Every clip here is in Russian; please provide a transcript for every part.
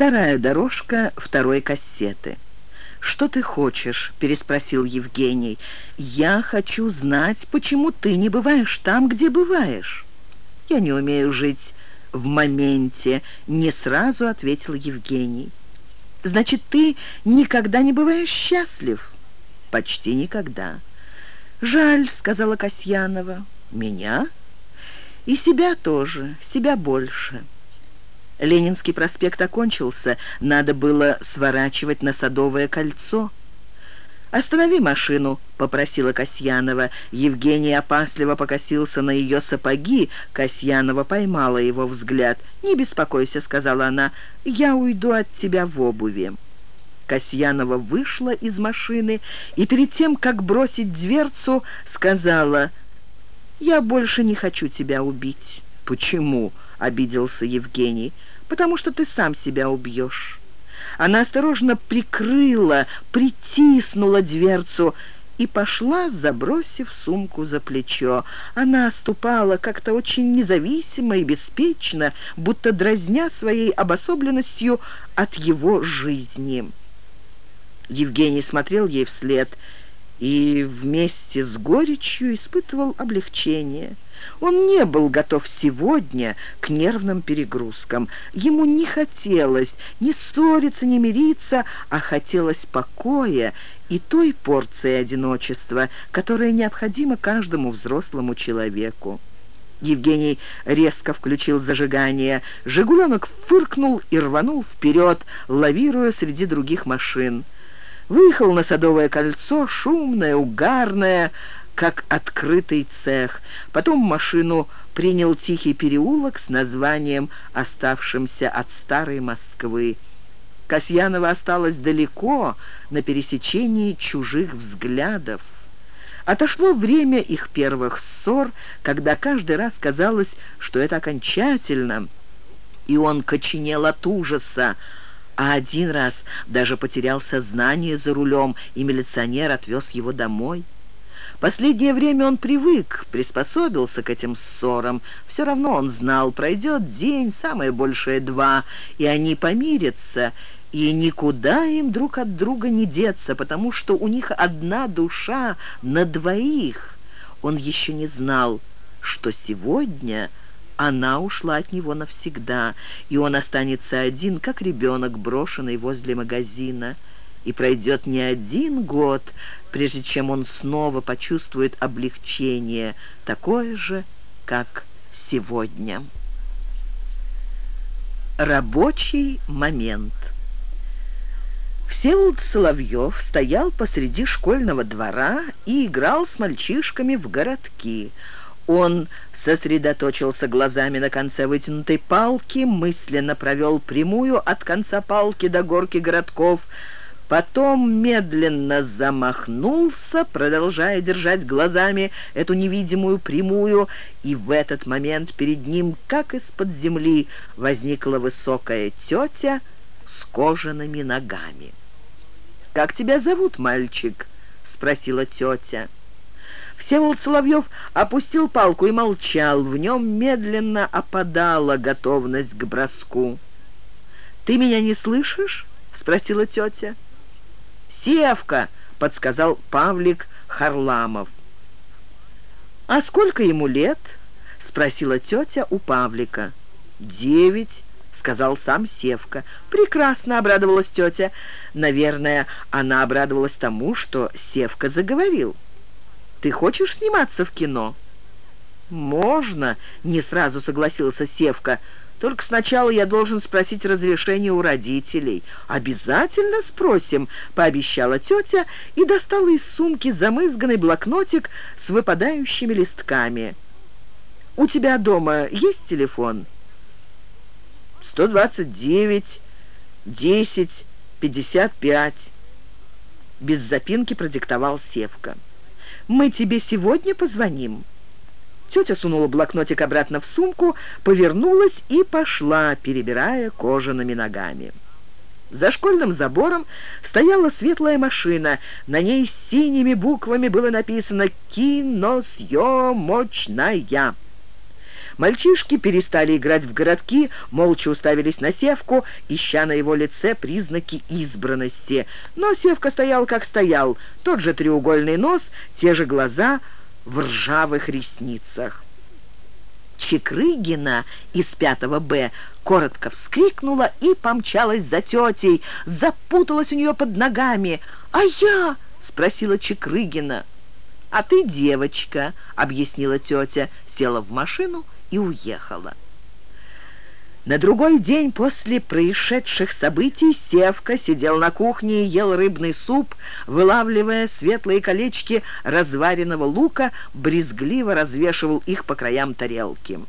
Вторая дорожка второй кассеты. «Что ты хочешь?» — переспросил Евгений. «Я хочу знать, почему ты не бываешь там, где бываешь». «Я не умею жить в моменте», — не сразу ответил Евгений. «Значит, ты никогда не бываешь счастлив?» «Почти никогда». «Жаль», — сказала Касьянова. «Меня?» «И себя тоже, себя больше». Ленинский проспект окончился, надо было сворачивать на Садовое кольцо. «Останови машину», — попросила Касьянова. Евгений опасливо покосился на ее сапоги. Касьянова поймала его взгляд. «Не беспокойся», — сказала она, — «я уйду от тебя в обуви». Касьянова вышла из машины и перед тем, как бросить дверцу, сказала, «Я больше не хочу тебя убить». «Почему?» — обиделся Евгений потому что ты сам себя убьешь». Она осторожно прикрыла, притиснула дверцу и пошла, забросив сумку за плечо. Она ступала как-то очень независимо и беспечно, будто дразня своей обособленностью от его жизни. Евгений смотрел ей вслед и вместе с горечью испытывал облегчение – он не был готов сегодня к нервным перегрузкам. Ему не хотелось ни ссориться, ни мириться, а хотелось покоя и той порции одиночества, которая необходима каждому взрослому человеку. Евгений резко включил зажигание. «Жигуленок» фыркнул и рванул вперед, лавируя среди других машин. Выехал на Садовое кольцо, шумное, угарное, как открытый цех. Потом машину принял тихий переулок с названием, оставшимся от старой Москвы. Касьянова осталась далеко на пересечении чужих взглядов. Отошло время их первых ссор, когда каждый раз казалось, что это окончательно, и он коченел от ужаса, а один раз даже потерял сознание за рулем, и милиционер отвез его домой. Последнее время он привык, приспособился к этим ссорам. Все равно он знал, пройдет день, самое большее два, и они помирятся, и никуда им друг от друга не деться, потому что у них одна душа на двоих. Он еще не знал, что сегодня она ушла от него навсегда, и он останется один, как ребенок, брошенный возле магазина. И пройдет не один год, прежде чем он снова почувствует облегчение, такое же, как сегодня. Рабочий момент Всеволод Соловьев стоял посреди школьного двора и играл с мальчишками в городки. Он сосредоточился глазами на конце вытянутой палки, мысленно провел прямую от конца палки до горки городков – Потом медленно замахнулся, продолжая держать глазами эту невидимую прямую, и в этот момент перед ним, как из-под земли, возникла высокая тетя с кожаными ногами. «Как тебя зовут, мальчик?» — спросила тетя. Всеволод Соловьев опустил палку и молчал. В нем медленно опадала готовность к броску. «Ты меня не слышишь?» — спросила тетя. «Севка!» — подсказал Павлик Харламов. «А сколько ему лет?» — спросила тетя у Павлика. «Девять», — сказал сам Севка. «Прекрасно!» — обрадовалась тетя. Наверное, она обрадовалась тому, что Севка заговорил. «Ты хочешь сниматься в кино?» «Можно», — не сразу согласился Севка. Только сначала я должен спросить разрешение у родителей. Обязательно спросим, пообещала тетя и достала из сумки замызганный блокнотик с выпадающими листками. У тебя дома есть телефон? 129 10 55 без запинки продиктовал Севка. Мы тебе сегодня позвоним. Тетя сунула блокнотик обратно в сумку, повернулась и пошла, перебирая кожаными ногами. За школьным забором стояла светлая машина. На ней синими буквами было написано «Киносъемочная». Мальчишки перестали играть в городки, молча уставились на Севку, ища на его лице признаки избранности. Но Севка стоял, как стоял, тот же треугольный нос, те же глаза в ржавых ресницах. Чекрыгина из 5 Б коротко вскрикнула и помчалась за тетей, запуталась у нее под ногами. «А я?» — спросила Чекрыгина. «А ты девочка», — объяснила тетя, села в машину и уехала. На другой день после происшедших событий Севка сидел на кухне и ел рыбный суп, вылавливая светлые колечки разваренного лука, брезгливо развешивал их по краям тарелки.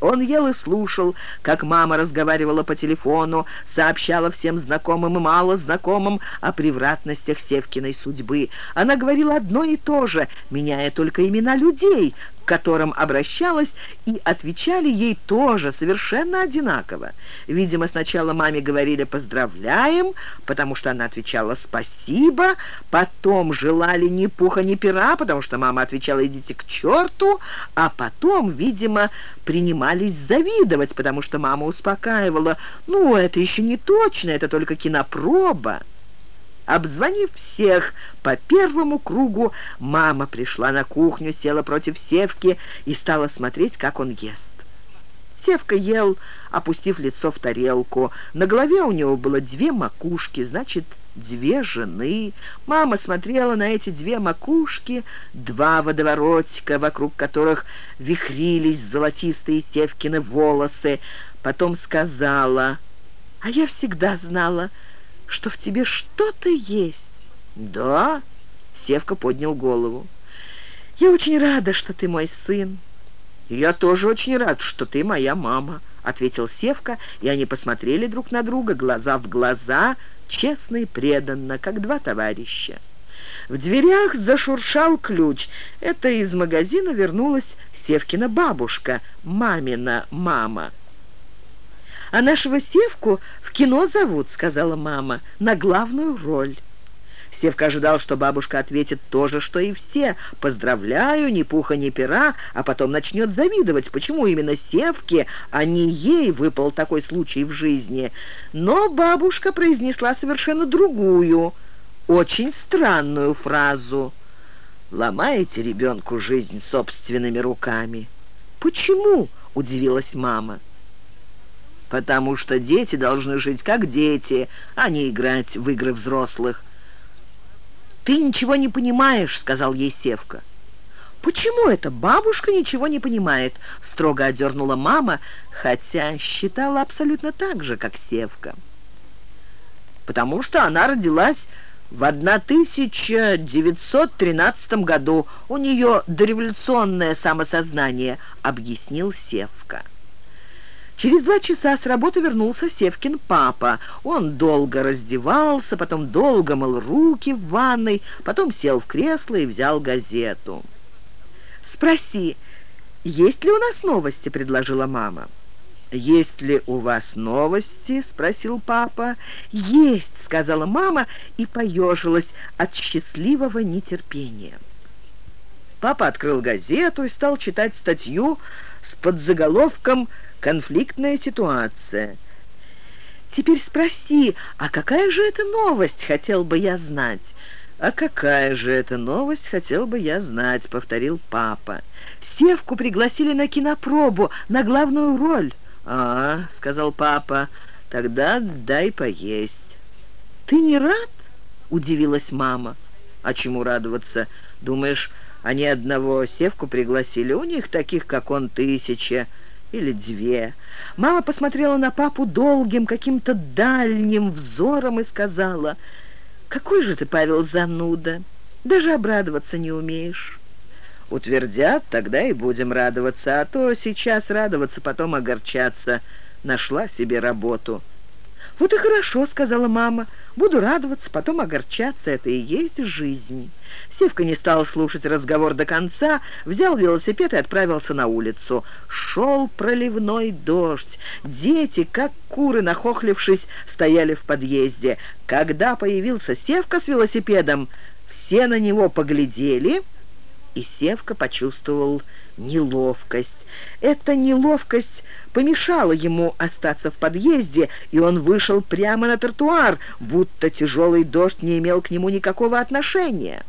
Он ел и слушал, как мама разговаривала по телефону, сообщала всем знакомым и мало знакомым о превратностях Севкиной судьбы. Она говорила одно и то же, меняя только имена людей, которым обращалась, и отвечали ей тоже совершенно одинаково. Видимо, сначала маме говорили «поздравляем», потому что она отвечала «спасибо», потом желали ни пуха, ни пера, потому что мама отвечала «идите к черту», а потом, видимо, принимались завидовать, потому что мама успокаивала «ну, это еще не точно, это только кинопроба». Обзвонив всех по первому кругу, мама пришла на кухню, села против Севки и стала смотреть, как он ест. Севка ел, опустив лицо в тарелку. На голове у него было две макушки, значит, две жены. Мама смотрела на эти две макушки, два водоворотика, вокруг которых вихрились золотистые Севкины волосы. Потом сказала, «А я всегда знала, что в тебе что-то есть». «Да?» — Севка поднял голову. «Я очень рада, что ты мой сын». «Я тоже очень рад, что ты моя мама», — ответил Севка, и они посмотрели друг на друга, глаза в глаза, честно и преданно, как два товарища. В дверях зашуршал ключ. Это из магазина вернулась Севкина бабушка, мамина мама. «А нашего Севку кино зовут», — сказала мама, — «на главную роль». Севка ожидал, что бабушка ответит то же, что и все. «Поздравляю, ни пуха, ни пера», а потом начнет завидовать, почему именно Севке, а не ей выпал такой случай в жизни. Но бабушка произнесла совершенно другую, очень странную фразу. «Ломаете ребенку жизнь собственными руками». «Почему?» — удивилась мама потому что дети должны жить как дети, а не играть в игры взрослых. «Ты ничего не понимаешь», — сказал ей Севка. «Почему это бабушка ничего не понимает?» — строго одернула мама, хотя считала абсолютно так же, как Севка. «Потому что она родилась в 1913 году. У нее дореволюционное самосознание», — объяснил Севка. Через два часа с работы вернулся Севкин папа. Он долго раздевался, потом долго мыл руки в ванной, потом сел в кресло и взял газету. «Спроси, есть ли у нас новости?» — предложила мама. «Есть ли у вас новости?» — спросил папа. «Есть», — сказала мама и поежилась от счастливого нетерпения. Папа открыл газету и стал читать статью с подзаголовком конфликтная ситуация. Теперь спроси, а какая же это новость, хотел бы я знать? «А какая же это новость, хотел бы я знать», — повторил папа. «Севку пригласили на кинопробу, на главную роль». «А, — сказал папа, — тогда дай поесть». «Ты не рад?» — удивилась мама. «А чему радоваться? Думаешь, они одного Севку пригласили? У них таких, как он, тысяча» или две. Мама посмотрела на папу долгим, каким-то дальним взором и сказала, «Какой же ты, Павел, зануда, даже обрадоваться не умеешь». «Утвердят, тогда и будем радоваться, а то сейчас радоваться, потом огорчаться. Нашла себе работу». «Вот и хорошо», — сказала мама. «Буду радоваться, потом огорчаться. Это и есть жизнь». Севка не стал слушать разговор до конца, взял велосипед и отправился на улицу. Шел проливной дождь. Дети, как куры, нахохлившись, стояли в подъезде. Когда появился Севка с велосипедом, все на него поглядели, и Севка почувствовал неловкость. Эта неловкость помешала ему остаться в подъезде, и он вышел прямо на тротуар, будто тяжелый дождь не имел к нему никакого отношения.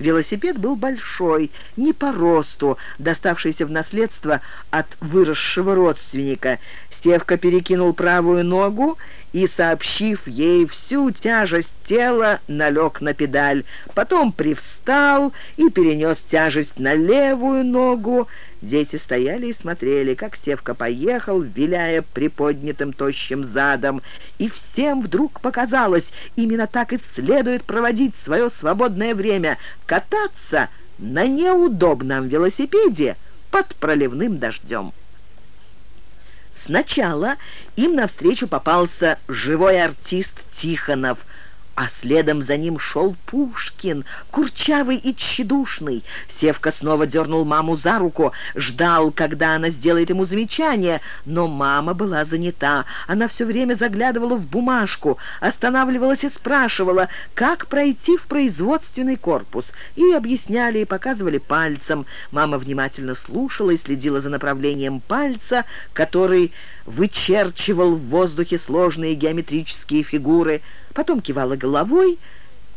Велосипед был большой, не по росту, доставшийся в наследство от выросшего родственника. Стевка перекинул правую ногу и, сообщив ей всю тяжесть тела, налег на педаль. Потом привстал и перенес тяжесть на левую ногу. Дети стояли и смотрели, как Севка поехал, виляя приподнятым тощим задом. И всем вдруг показалось, именно так и следует проводить свое свободное время — кататься на неудобном велосипеде под проливным дождем. Сначала им навстречу попался живой артист Тихонов — а следом за ним шел Пушкин, курчавый и тщедушный. Севка снова дернул маму за руку, ждал, когда она сделает ему замечание, но мама была занята. Она все время заглядывала в бумажку, останавливалась и спрашивала, как пройти в производственный корпус. И объясняли, и показывали пальцем. Мама внимательно слушала и следила за направлением пальца, который вычерчивал в воздухе сложные геометрические фигуры, потом кивала головой,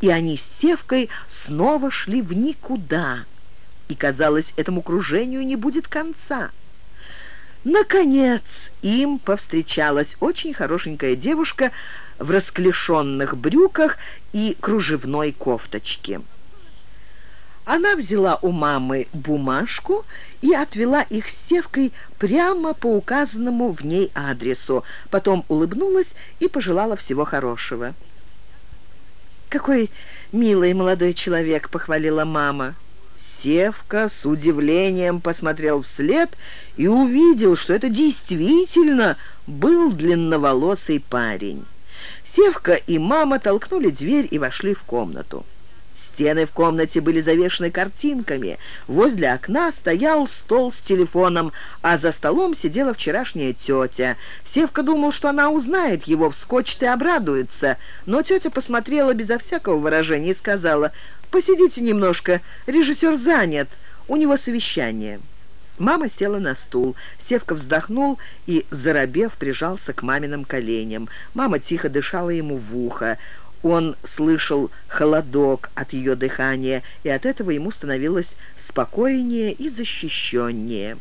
и они с Севкой снова шли в никуда. И, казалось, этому кружению не будет конца. Наконец, им повстречалась очень хорошенькая девушка в расклешенных брюках и кружевной кофточке. Она взяла у мамы бумажку и отвела их с Севкой прямо по указанному в ней адресу. Потом улыбнулась и пожелала всего хорошего. «Какой милый молодой человек!» — похвалила мама. Севка с удивлением посмотрел вслед и увидел, что это действительно был длинноволосый парень. Севка и мама толкнули дверь и вошли в комнату. Стены в комнате были завешены картинками. Возле окна стоял стол с телефоном, а за столом сидела вчерашняя тетя. Севка думал, что она узнает его, вскочит и обрадуется. Но тетя посмотрела безо всякого выражения и сказала, «Посидите немножко, режиссер занят, у него совещание». Мама села на стул. Севка вздохнул и, заробев, прижался к маминым коленям. Мама тихо дышала ему в ухо. Он слышал холодок от ее дыхания, и от этого ему становилось спокойнее и защищеннее.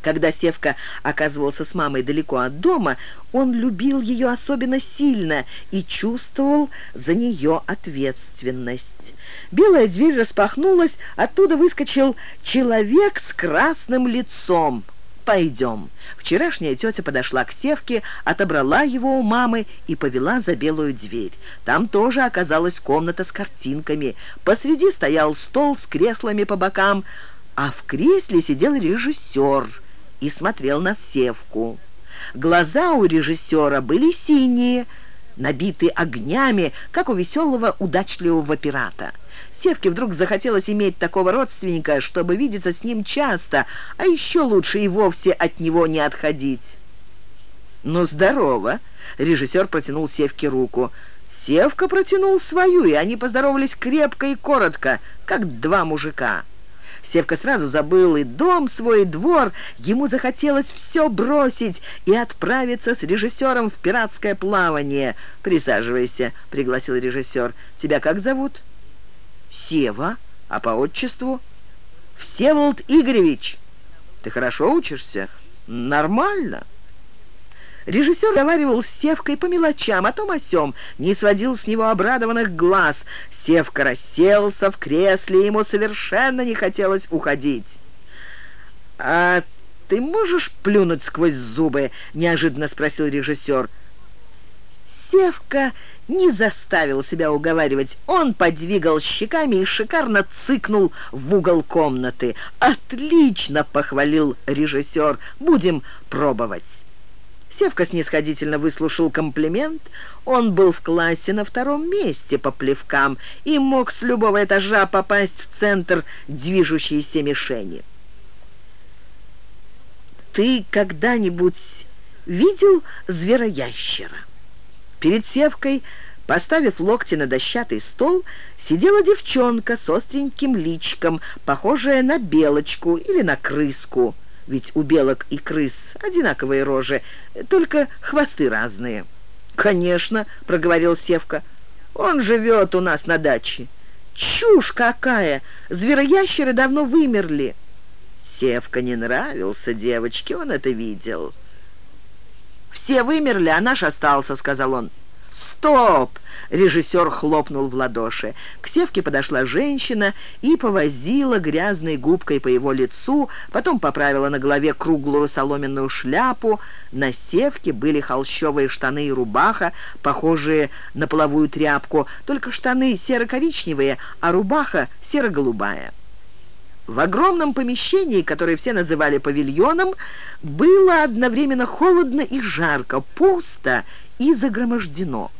Когда Севка оказывался с мамой далеко от дома, он любил ее особенно сильно и чувствовал за нее ответственность. Белая дверь распахнулась, оттуда выскочил человек с красным лицом. «Пойдем». Вчерашняя тетя подошла к Севке, отобрала его у мамы и повела за белую дверь. Там тоже оказалась комната с картинками. Посреди стоял стол с креслами по бокам, а в кресле сидел режиссер и смотрел на Севку. Глаза у режиссера были синие, набиты огнями, как у веселого удачливого пирата. Севке вдруг захотелось иметь такого родственника, чтобы видеться с ним часто, а еще лучше и вовсе от него не отходить. «Ну, здорово!» — режиссер протянул Севке руку. Севка протянул свою, и они поздоровались крепко и коротко, как два мужика. Севка сразу забыл и дом свой, и двор. Ему захотелось все бросить и отправиться с режиссером в пиратское плавание. «Присаживайся», — пригласил режиссер. «Тебя как зовут?» Сева, а по отчеству? Всеволод Игоревич. Ты хорошо учишься? Нормально. Режиссер говорил с Севкой по мелочам, о том о сём, не сводил с него обрадованных глаз. Севка расселся в кресле, ему совершенно не хотелось уходить. «А ты можешь плюнуть сквозь зубы?» — неожиданно спросил режиссер. Севка не заставил себя уговаривать. Он подвигал щеками и шикарно цыкнул в угол комнаты. «Отлично!» — похвалил режиссер. «Будем пробовать». Севка снисходительно выслушал комплимент. Он был в классе на втором месте по плевкам и мог с любого этажа попасть в центр движущейся мишени. «Ты когда-нибудь видел звероящера?» Перед Севкой Поставив локти на дощатый стол, сидела девчонка с остреньким личиком, похожая на белочку или на крыску. Ведь у белок и крыс одинаковые рожи, только хвосты разные. «Конечно», — проговорил Севка, — «он живет у нас на даче». «Чушь какая! Звероящеры давно вымерли!» Севка не нравился девочке, он это видел. «Все вымерли, а наш остался», — сказал он. «Стоп!» — режиссер хлопнул в ладоши. К Севке подошла женщина и повозила грязной губкой по его лицу, потом поправила на голове круглую соломенную шляпу. На Севке были холщовые штаны и рубаха, похожие на половую тряпку, только штаны серо-коричневые, а рубаха серо-голубая. В огромном помещении, которое все называли павильоном, было одновременно холодно и жарко, пусто и загромождено.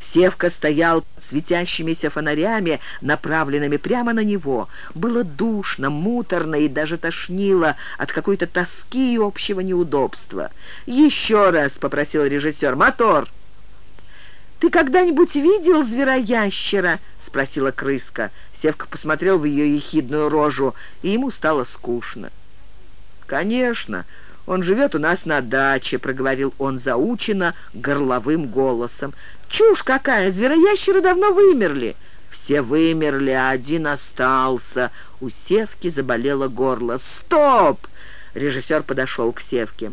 Севка стоял светящимися фонарями, направленными прямо на него. Было душно, муторно и даже тошнило от какой-то тоски и общего неудобства. «Еще раз», — попросил режиссер, — «мотор!» «Ты когда-нибудь видел звероящера?» — спросила крыска. Севка посмотрел в ее ехидную рожу, и ему стало скучно. «Конечно, он живет у нас на даче», — проговорил он заучено горловым голосом. «Чушь какая! Звероящеры давно вымерли!» «Все вымерли, а один остался!» У Севки заболело горло. «Стоп!» — режиссер подошел к Севке.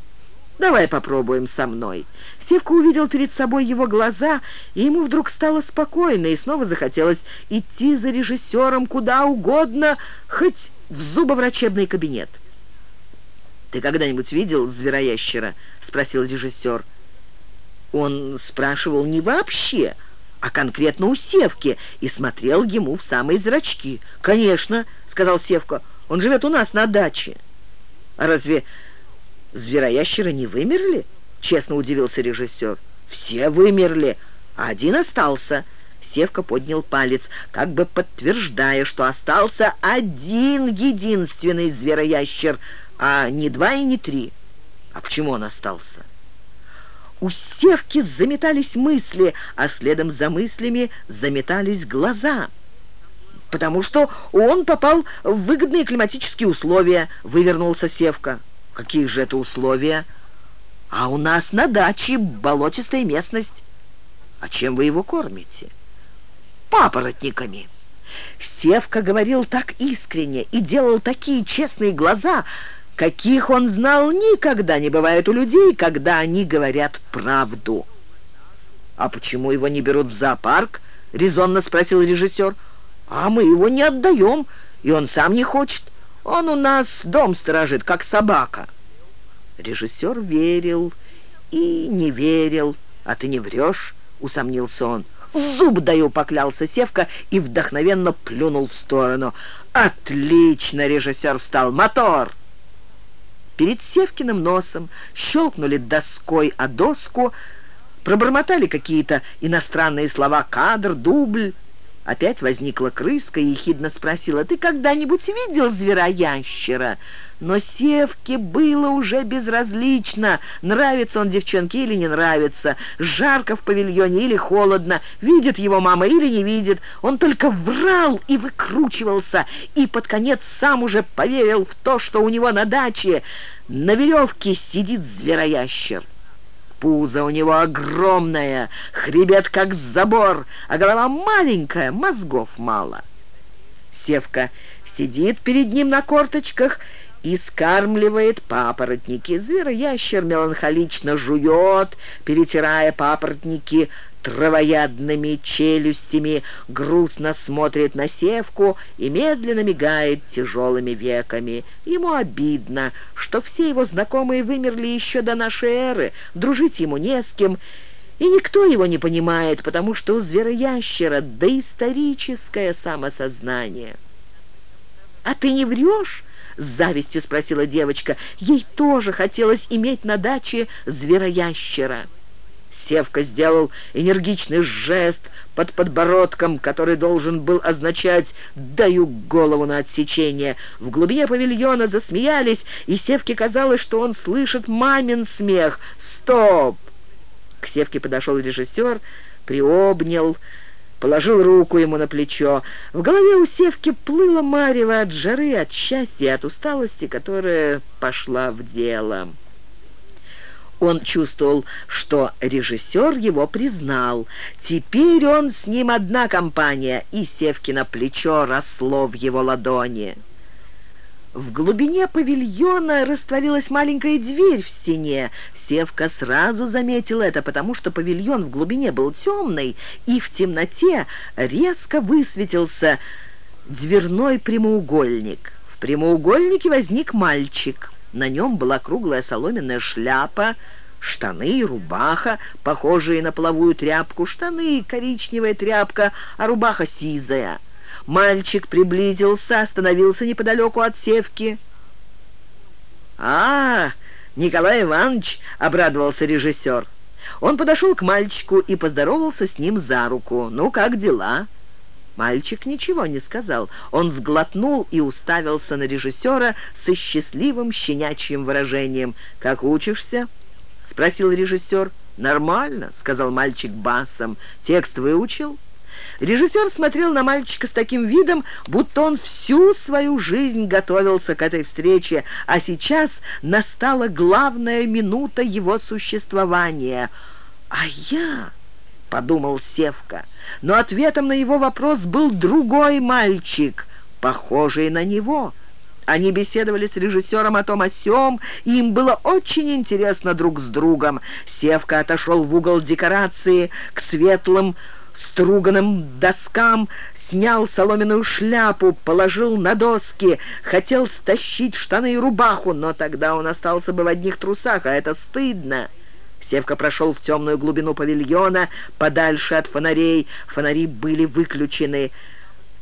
«Давай попробуем со мной». Севка увидел перед собой его глаза, и ему вдруг стало спокойно, и снова захотелось идти за режиссером куда угодно, хоть в зубоврачебный кабинет. «Ты когда-нибудь видел звероящера?» — спросил режиссер. Он спрашивал не вообще, а конкретно у Севки, и смотрел ему в самые зрачки. «Конечно», — сказал Севка, — «он живет у нас на даче». «А разве звероящеры не вымерли?» — честно удивился режиссер. «Все вымерли, а один остался». Севка поднял палец, как бы подтверждая, что остался один единственный звероящер, а не два и не три. А почему он остался? У Севки заметались мысли, а следом за мыслями заметались глаза. «Потому что он попал в выгодные климатические условия», — вывернулся Севка. «Какие же это условия?» «А у нас на даче болотистая местность». «А чем вы его кормите?» «Папоротниками». Севка говорил так искренне и делал такие честные глаза, каких он знал никогда не бывает у людей, когда они говорят правду. «А почему его не берут в зоопарк?» — резонно спросил режиссер. «А мы его не отдаем, и он сам не хочет. Он у нас дом сторожит, как собака». Режиссер верил и не верил. «А ты не врешь?» — усомнился он. «Зуб даю!» — поклялся Севка и вдохновенно плюнул в сторону. «Отлично!» — режиссер встал. «Мотор!» Перед Севкиным носом щелкнули доской о доску, пробормотали какие-то иностранные слова «кадр», «дубль». Опять возникла крыска и ехидно спросила, «Ты когда-нибудь видел звероящера?» Но Севке было уже безразлично, нравится он девчонке или не нравится, жарко в павильоне или холодно, видит его мама или не видит. Он только врал и выкручивался, и под конец сам уже поверил в то, что у него на даче на веревке сидит звероящер. Пузо у него огромное, хребет как забор, а голова маленькая, мозгов мало. Севка сидит перед ним на корточках и скармливает папоротники. Звероящер меланхолично жует, перетирая папоротники травоядными челюстями, грустно смотрит на севку и медленно мигает тяжелыми веками. Ему обидно, что все его знакомые вымерли еще до нашей эры, дружить ему не с кем, и никто его не понимает, потому что у звероящера доисторическое самосознание. «А ты не врешь?» — с завистью спросила девочка. Ей тоже хотелось иметь на даче звероящера. Севка сделал энергичный жест под подбородком, который должен был означать «даю голову на отсечение». В глубине павильона засмеялись, и Севке казалось, что он слышит мамин смех. «Стоп!» К Севке подошел режиссер, приобнял, положил руку ему на плечо. В голове у Севки плыло марево от жары, от счастья, от усталости, которая пошла в дело. Он чувствовал, что режиссер его признал. Теперь он с ним одна компания, и Севкино плечо росло в его ладони. В глубине павильона растворилась маленькая дверь в стене. Севка сразу заметил это, потому что павильон в глубине был темный, и в темноте резко высветился дверной прямоугольник. В прямоугольнике возник мальчик. На нем была круглая соломенная шляпа, штаны и рубаха, похожие на половую тряпку, штаны коричневая тряпка, а рубаха сизая. Мальчик приблизился, остановился неподалеку от севки. «А, Николай Иванович!» — обрадовался режиссер. Он подошел к мальчику и поздоровался с ним за руку. «Ну, как дела?» Мальчик ничего не сказал. Он сглотнул и уставился на режиссера со счастливым щенячьим выражением. «Как учишься?» — спросил режиссер. «Нормально», — сказал мальчик басом. «Текст выучил?» Режиссер смотрел на мальчика с таким видом, будто он всю свою жизнь готовился к этой встрече, а сейчас настала главная минута его существования. «А я...» — подумал Севка. Но ответом на его вопрос был другой мальчик, похожий на него. Они беседовали с режиссером о том о сём, и им было очень интересно друг с другом. Севка отошел в угол декорации к светлым струганным доскам, снял соломенную шляпу, положил на доски, хотел стащить штаны и рубаху, но тогда он остался бы в одних трусах, а это стыдно. Севка прошел в темную глубину павильона, подальше от фонарей. Фонари были выключены.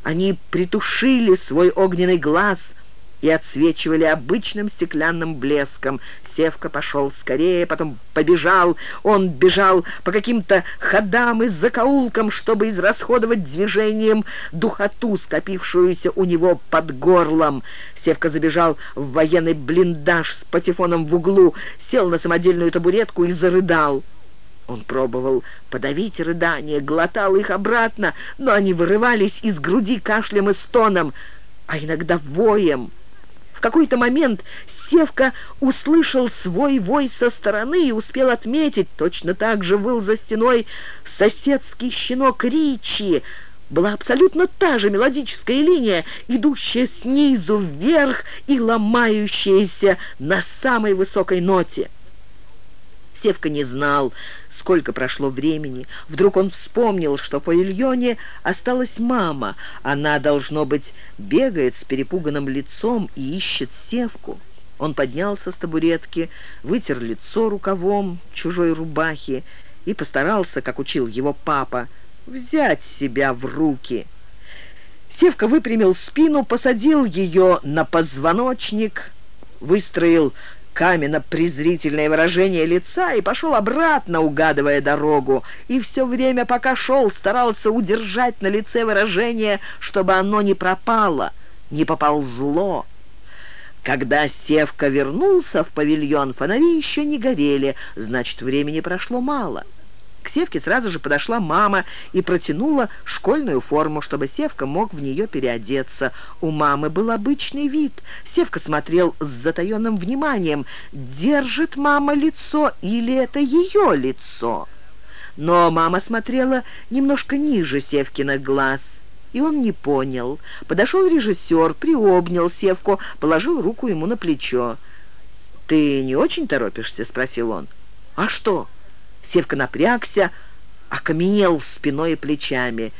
Они притушили свой огненный глаз — и отсвечивали обычным стеклянным блеском. Севка пошел скорее, потом побежал. Он бежал по каким-то ходам и закоулкам, чтобы израсходовать движением духоту, скопившуюся у него под горлом. Севка забежал в военный блиндаж с патефоном в углу, сел на самодельную табуретку и зарыдал. Он пробовал подавить рыдания, глотал их обратно, но они вырывались из груди кашлем и стоном, а иногда воем какой-то момент Севка услышал свой вой со стороны и успел отметить, точно так же выл за стеной соседский щенок Ричи. Была абсолютно та же мелодическая линия, идущая снизу вверх и ломающаяся на самой высокой ноте. Севка не знал, сколько прошло времени. Вдруг он вспомнил, что в павильоне осталась мама. Она, должно быть, бегает с перепуганным лицом и ищет Севку. Он поднялся с табуретки, вытер лицо рукавом чужой рубахи и постарался, как учил его папа, взять себя в руки. Севка выпрямил спину, посадил ее на позвоночник, выстроил каменно-презрительное выражение лица и пошел обратно, угадывая дорогу. И все время, пока шел, старался удержать на лице выражение, чтобы оно не пропало, не поползло. Когда Севка вернулся в павильон, фонари еще не горели, значит, времени прошло мало. К Севке сразу же подошла мама и протянула школьную форму, чтобы Севка мог в нее переодеться. У мамы был обычный вид. Севка смотрел с затаенным вниманием, держит мама лицо или это ее лицо. Но мама смотрела немножко ниже Севкиных глаз. И он не понял. Подошел режиссер, приобнял Севку, положил руку ему на плечо. «Ты не очень торопишься?» — спросил он. «А что?» Севка напрягся, окаменел спиной и плечами.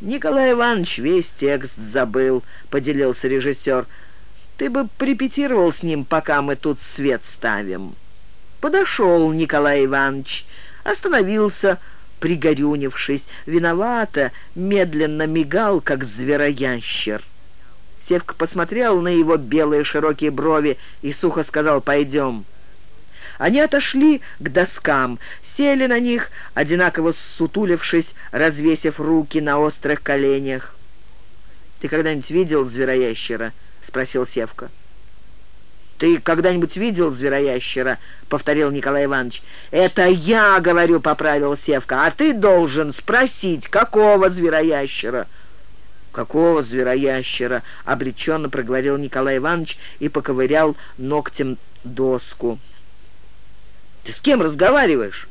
«Николай Иванович весь текст забыл», — поделился режиссер. «Ты бы препетировал с ним, пока мы тут свет ставим». Подошел Николай Иванович, остановился, пригорюнившись, виновато, медленно мигал, как звероящер. Севка посмотрел на его белые широкие брови и сухо сказал «Пойдем». Они отошли к доскам, сели на них, одинаково сутулившись, развесив руки на острых коленях. «Ты когда-нибудь видел звероящера?» — спросил Севка. «Ты когда-нибудь видел звероящера?» — повторил Николай Иванович. «Это я, говорю, — поправил Севка, — а ты должен спросить, какого звероящера?» «Какого звероящера?» — обреченно проговорил Николай Иванович и поковырял ногтем доску. «Ты с кем разговариваешь?»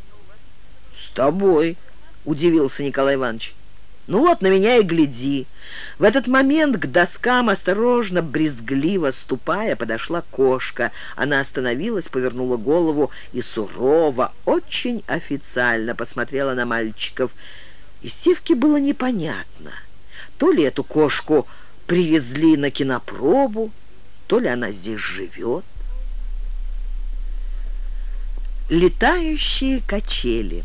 «С тобой», — удивился Николай Иванович. «Ну вот, на меня и гляди». В этот момент к доскам, осторожно, брезгливо ступая, подошла кошка. Она остановилась, повернула голову и сурово, очень официально посмотрела на мальчиков. И Севке было непонятно, то ли эту кошку привезли на кинопробу, то ли она здесь живет. Летающие качели.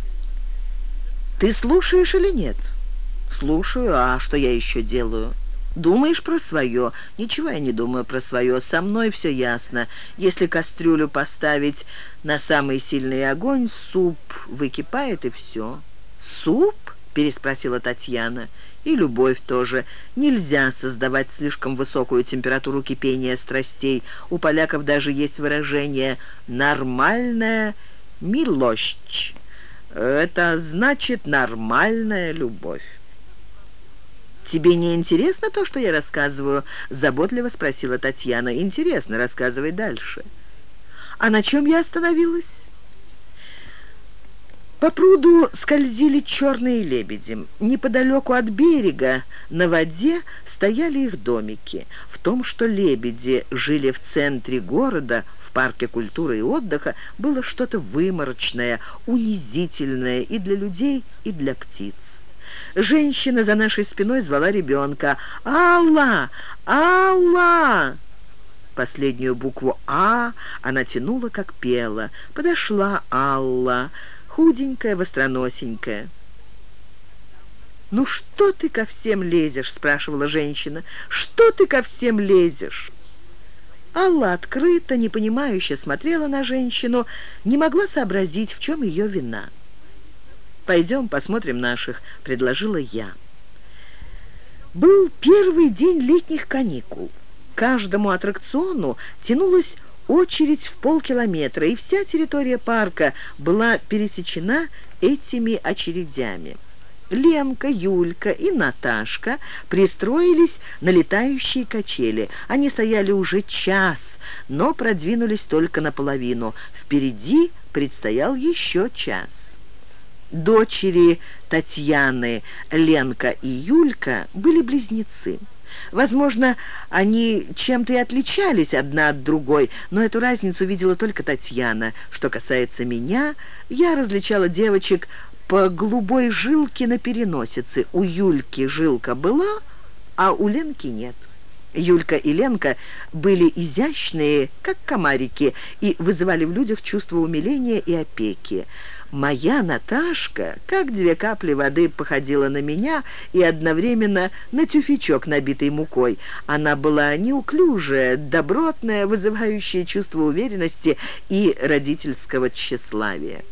Ты слушаешь или нет? «Слушаю, а что я еще делаю?» «Думаешь про свое?» «Ничего я не думаю про свое. Со мной все ясно. Если кастрюлю поставить на самый сильный огонь, суп выкипает и все». «Суп?» — переспросила Татьяна. «И любовь тоже. Нельзя создавать слишком высокую температуру кипения страстей. У поляков даже есть выражение «нормальная милощь». Это значит «нормальная любовь». «Тебе не интересно то, что я рассказываю?» — заботливо спросила Татьяна. «Интересно, рассказывай дальше». «А на чем я остановилась?» По пруду скользили черные лебеди. Неподалеку от берега на воде стояли их домики. В том, что лебеди жили в центре города, парке культуры и отдыха, было что-то выморочное, унизительное и для людей, и для птиц. Женщина за нашей спиной звала ребенка. «Алла! Алла!» Последнюю букву «А» она тянула, как пела. Подошла Алла, худенькая, востроносенькая. «Ну что ты ко всем лезешь?» — спрашивала женщина. «Что ты ко всем лезешь?» Алла открыто, непонимающе смотрела на женщину, не могла сообразить, в чем ее вина. «Пойдем посмотрим наших», — предложила я. Был первый день летних каникул. Каждому аттракциону тянулась очередь в полкилометра, и вся территория парка была пересечена этими очередями. Ленка, Юлька и Наташка пристроились на летающие качели. Они стояли уже час, но продвинулись только наполовину. Впереди предстоял еще час. Дочери Татьяны, Ленка и Юлька были близнецы. Возможно, они чем-то и отличались одна от другой, но эту разницу видела только Татьяна. Что касается меня, я различала девочек по голубой жилке на переносице. У Юльки жилка была, а у Ленки нет. Юлька и Ленка были изящные, как комарики, и вызывали в людях чувство умиления и опеки. Моя Наташка, как две капли воды, походила на меня и одновременно на тюфячок, набитый мукой. Она была неуклюжая, добротная, вызывающая чувство уверенности и родительского тщеславия.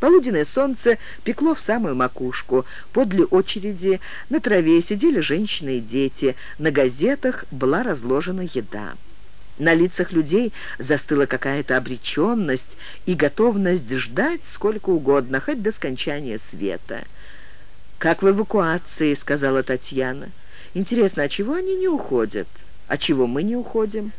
Полуденное солнце пекло в самую макушку. Подле очереди на траве сидели женщины и дети. На газетах была разложена еда. На лицах людей застыла какая-то обреченность и готовность ждать сколько угодно, хоть до скончания света. «Как в эвакуации», — сказала Татьяна. «Интересно, а чего они не уходят? А чего мы не уходим?»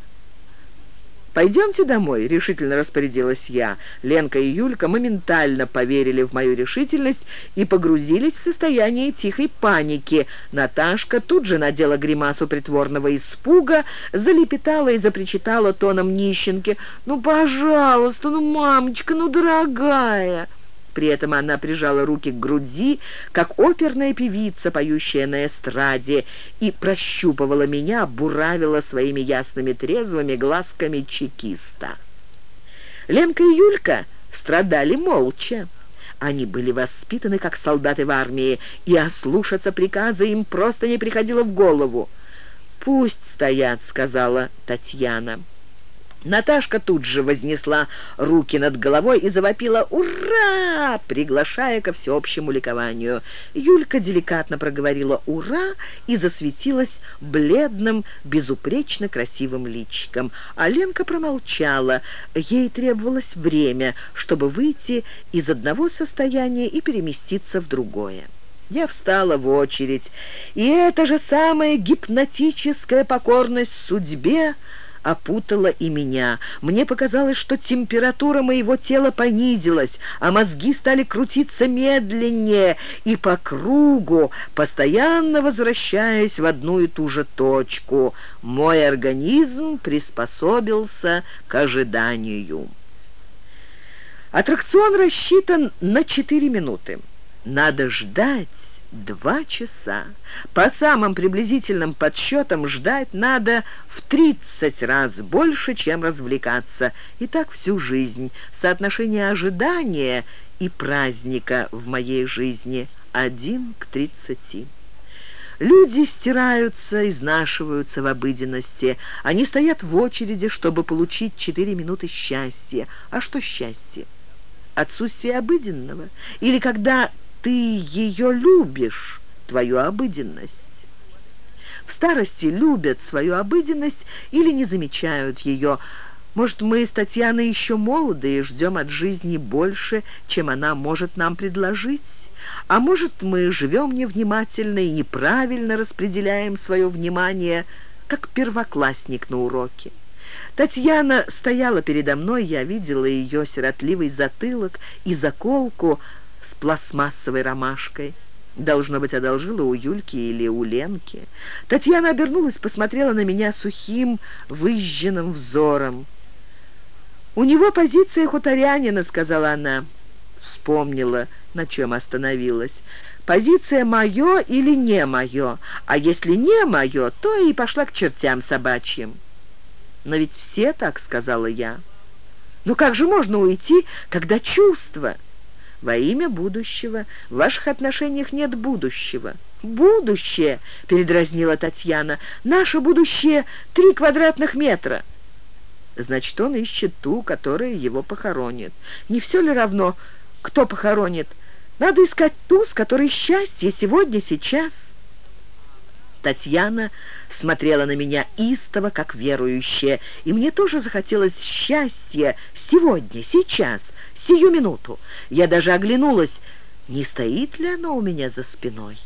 «Пойдемте домой», — решительно распорядилась я. Ленка и Юлька моментально поверили в мою решительность и погрузились в состояние тихой паники. Наташка тут же надела гримасу притворного испуга, залепетала и запричитала тоном нищенки. «Ну, пожалуйста, ну, мамочка, ну, дорогая!» При этом она прижала руки к груди, как оперная певица, поющая на эстраде, и прощупывала меня, буравила своими ясными трезвыми глазками чекиста. Ленка и Юлька страдали молча. Они были воспитаны как солдаты в армии, и ослушаться приказа им просто не приходило в голову. «Пусть стоят», — сказала Татьяна. Наташка тут же вознесла руки над головой и завопила «Ура!», приглашая ко всеобщему ликованию. Юлька деликатно проговорила «Ура!» и засветилась бледным, безупречно красивым личиком. А Ленка промолчала. Ей требовалось время, чтобы выйти из одного состояния и переместиться в другое. Я встала в очередь, и эта же самая гипнотическая покорность судьбе опутала и меня. Мне показалось, что температура моего тела понизилась, а мозги стали крутиться медленнее и по кругу, постоянно возвращаясь в одну и ту же точку. Мой организм приспособился к ожиданию. Аттракцион рассчитан на 4 минуты. Надо ждать Два часа. По самым приблизительным подсчетам ждать надо в 30 раз больше, чем развлекаться. И так всю жизнь. Соотношение ожидания и праздника в моей жизни один к тридцати. Люди стираются, изнашиваются в обыденности. Они стоят в очереди, чтобы получить четыре минуты счастья. А что счастье? Отсутствие обыденного? Или когда ты ее любишь, твою обыденность. В старости любят свою обыденность или не замечают ее. Может, мы с Татьяной еще молоды и ждем от жизни больше, чем она может нам предложить? А может, мы живем невнимательно и неправильно распределяем свое внимание, как первоклассник на уроке? Татьяна стояла передо мной, я видела ее сиротливый затылок и заколку, с пластмассовой ромашкой. Должно быть, одолжила у Юльки или у Ленки. Татьяна обернулась, посмотрела на меня сухим, выжженным взором. «У него позиция хуторянина», — сказала она. Вспомнила, на чем остановилась. «Позиция мое или не мое? А если не мое, то и пошла к чертям собачьим». «Но ведь все так», — сказала я. «Ну как же можно уйти, когда чувство...» Во имя будущего. В ваших отношениях нет будущего». «Будущее!» — передразнила Татьяна. «Наше будущее — три квадратных метра». Значит, он ищет ту, которая его похоронит. Не все ли равно, кто похоронит? Надо искать ту, с которой счастье сегодня, сейчас. Татьяна смотрела на меня истово, как верующая, и мне тоже захотелось счастья сегодня, сейчас, сию минуту. Я даже оглянулась, не стоит ли оно у меня за спиной.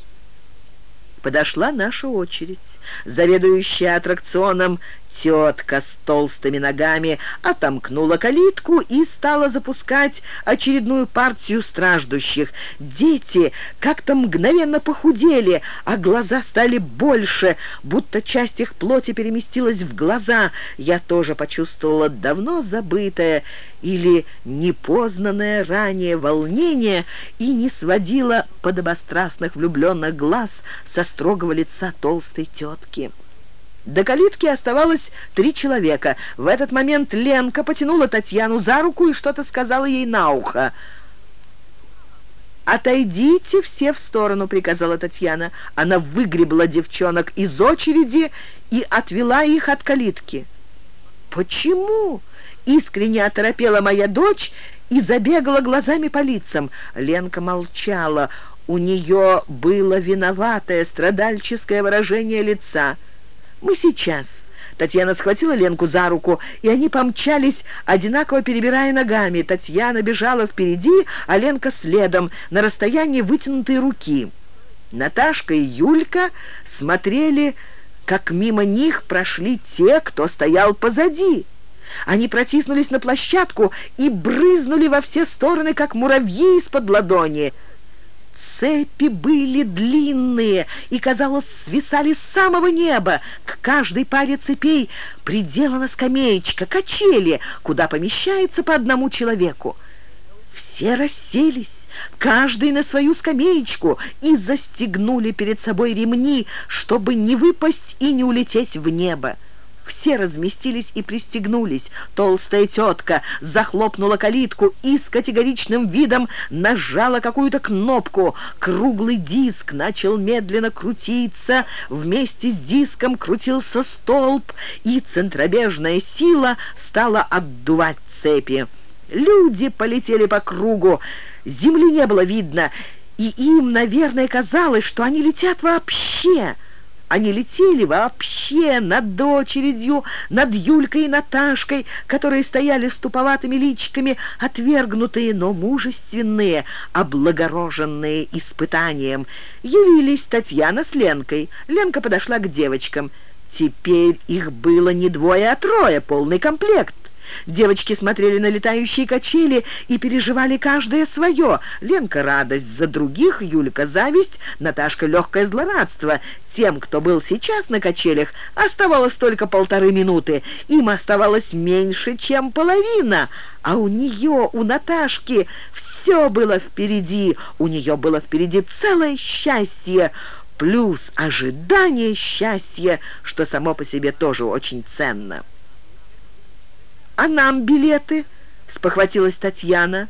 Подошла наша очередь. Заведующая аттракционом тетка с толстыми ногами отомкнула калитку и стала запускать очередную партию страждущих. Дети как-то мгновенно похудели, а глаза стали больше, будто часть их плоти переместилась в глаза. Я тоже почувствовала давно забытое или непознанное ранее волнение и не сводила подобострастных влюбленных глаз со строгого лица толстой тетки. До калитки оставалось три человека. В этот момент Ленка потянула Татьяну за руку и что-то сказала ей на ухо. «Отойдите все в сторону», — приказала Татьяна. Она выгребла девчонок из очереди и отвела их от калитки. «Почему?» — искренне оторопела моя дочь и забегала глазами по лицам. Ленка молчала. У нее было виноватое, страдальческое выражение лица — мы сейчас». Татьяна схватила Ленку за руку, и они помчались, одинаково перебирая ногами. Татьяна бежала впереди, а Ленка следом, на расстоянии вытянутой руки. Наташка и Юлька смотрели, как мимо них прошли те, кто стоял позади. Они протиснулись на площадку и брызнули во все стороны, как муравьи из-под ладони. Цепи были длинные и, казалось, свисали с самого неба. К каждой паре цепей приделана скамеечка, качели, куда помещается по одному человеку. Все расселись, каждый на свою скамеечку, и застегнули перед собой ремни, чтобы не выпасть и не улететь в небо. Все разместились и пристегнулись. Толстая тетка захлопнула калитку и с категоричным видом нажала какую-то кнопку. Круглый диск начал медленно крутиться. Вместе с диском крутился столб, и центробежная сила стала отдувать цепи. Люди полетели по кругу. Земли не было видно, и им, наверное, казалось, что они летят вообще. Они летели вообще над дочерью, над Юлькой и Наташкой, которые стояли с туповатыми личиками, отвергнутые, но мужественные, облагороженные испытанием. Явились Татьяна с Ленкой. Ленка подошла к девочкам. Теперь их было не двое, а трое, полный комплект. Девочки смотрели на летающие качели и переживали каждое свое. Ленка — радость за других, Юлька — зависть, Наташка — легкое злорадство. Тем, кто был сейчас на качелях, оставалось только полторы минуты. Им оставалось меньше, чем половина. А у нее, у Наташки, все было впереди. У нее было впереди целое счастье плюс ожидание счастья, что само по себе тоже очень ценно. «А нам билеты?» — спохватилась Татьяна.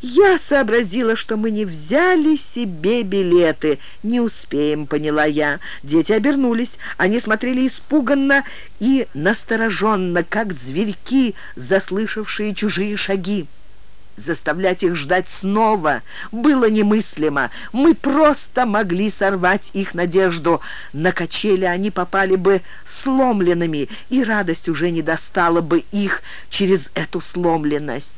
«Я сообразила, что мы не взяли себе билеты. Не успеем», — поняла я. Дети обернулись. Они смотрели испуганно и настороженно, как зверьки, заслышавшие чужие шаги. Заставлять их ждать снова было немыслимо. Мы просто могли сорвать их надежду. На качели они попали бы сломленными, и радость уже не достала бы их через эту сломленность.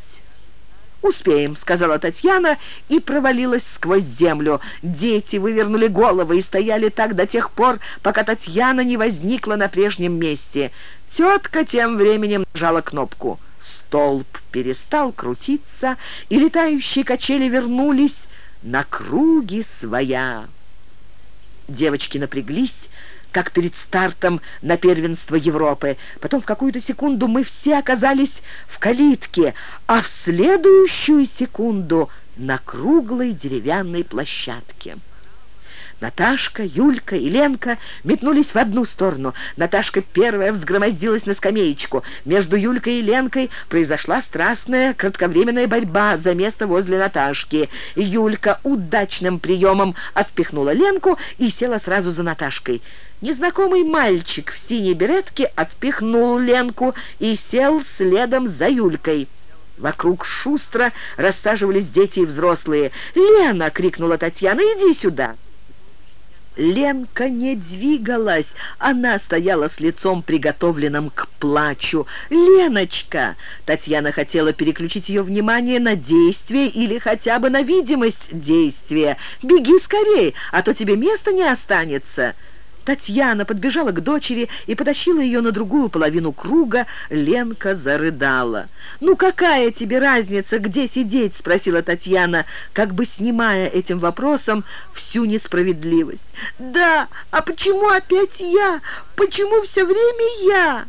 «Успеем», — сказала Татьяна и провалилась сквозь землю. Дети вывернули головы и стояли так до тех пор, пока Татьяна не возникла на прежнем месте. Тетка тем временем нажала кнопку. Столб перестал крутиться, и летающие качели вернулись на круги своя. Девочки напряглись, как перед стартом на первенство Европы. Потом в какую-то секунду мы все оказались в калитке, а в следующую секунду на круглой деревянной площадке. Наташка, Юлька и Ленка метнулись в одну сторону. Наташка первая взгромоздилась на скамеечку. Между Юлькой и Ленкой произошла страстная кратковременная борьба за место возле Наташки. Юлька удачным приемом отпихнула Ленку и села сразу за Наташкой. Незнакомый мальчик в синей беретке отпихнул Ленку и сел следом за Юлькой. Вокруг шустро рассаживались дети и взрослые. «Лена!» — крикнула Татьяна. «Иди сюда!» Ленка не двигалась. Она стояла с лицом приготовленным к плачу. «Леночка!» Татьяна хотела переключить ее внимание на действие или хотя бы на видимость действия. «Беги скорей, а то тебе места не останется!» Татьяна подбежала к дочери и потащила ее на другую половину круга. Ленка зарыдала. «Ну какая тебе разница, где сидеть?» — спросила Татьяна, как бы снимая этим вопросом всю несправедливость. «Да, а почему опять я? Почему все время я?»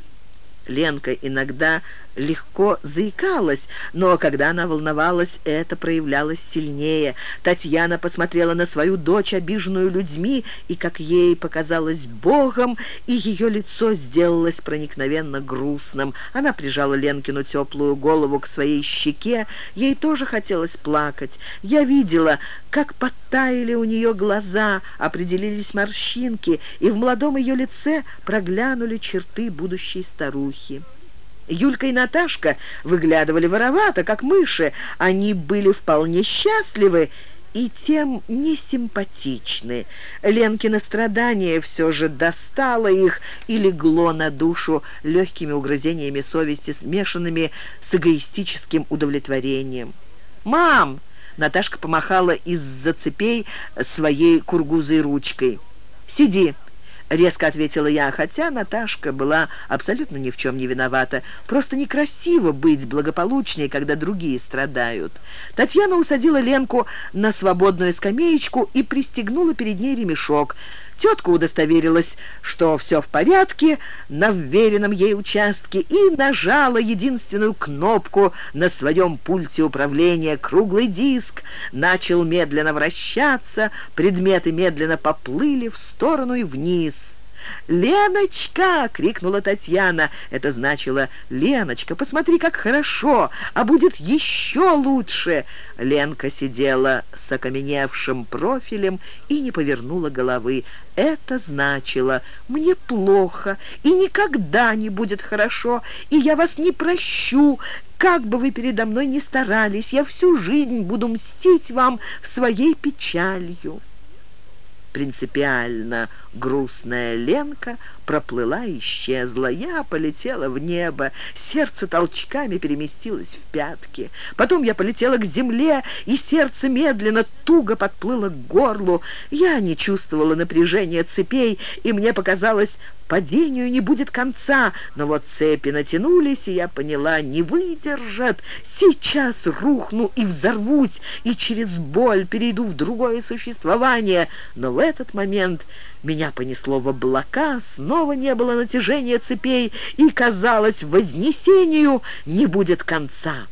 Ленка иногда легко заикалась, но когда она волновалась, это проявлялось сильнее. Татьяна посмотрела на свою дочь, обиженную людьми, и, как ей показалось, Богом, и ее лицо сделалось проникновенно грустным. Она прижала Ленкину теплую голову к своей щеке, ей тоже хотелось плакать. Я видела, как подтаяли у нее глаза, определились морщинки, и в молодом ее лице проглянули черты будущей старухи. Юлька и Наташка выглядывали воровато, как мыши. Они были вполне счастливы и тем несимпатичны. Ленкино страдание все же достало их и легло на душу легкими угрызениями совести, смешанными с эгоистическим удовлетворением. «Мам!» — Наташка помахала из-за цепей своей кургузой ручкой. «Сиди!» — резко ответила я, хотя Наташка была абсолютно ни в чем не виновата. Просто некрасиво быть благополучней, когда другие страдают. Татьяна усадила Ленку на свободную скамеечку и пристегнула перед ней ремешок — Тетка удостоверилась, что все в порядке на вверенном ей участке и нажала единственную кнопку на своем пульте управления. Круглый диск начал медленно вращаться, предметы медленно поплыли в сторону и вниз. «Леночка!» — крикнула Татьяна. Это значило «Леночка, посмотри, как хорошо, а будет еще лучше!» Ленка сидела с окаменевшим профилем и не повернула головы. Это значило «Мне плохо, и никогда не будет хорошо, и я вас не прощу, как бы вы передо мной ни старались, я всю жизнь буду мстить вам своей печалью» принципиально грустная Ленка проплыла и исчезла. Я полетела в небо, сердце толчками переместилось в пятки. Потом я полетела к земле, и сердце медленно, туго подплыло к горлу. Я не чувствовала напряжения цепей, и мне показалось, Падению не будет конца, но вот цепи натянулись, и я поняла, не выдержат. Сейчас рухну и взорвусь, и через боль перейду в другое существование. Но в этот момент меня понесло в облака, снова не было натяжения цепей, и, казалось, вознесению не будет конца.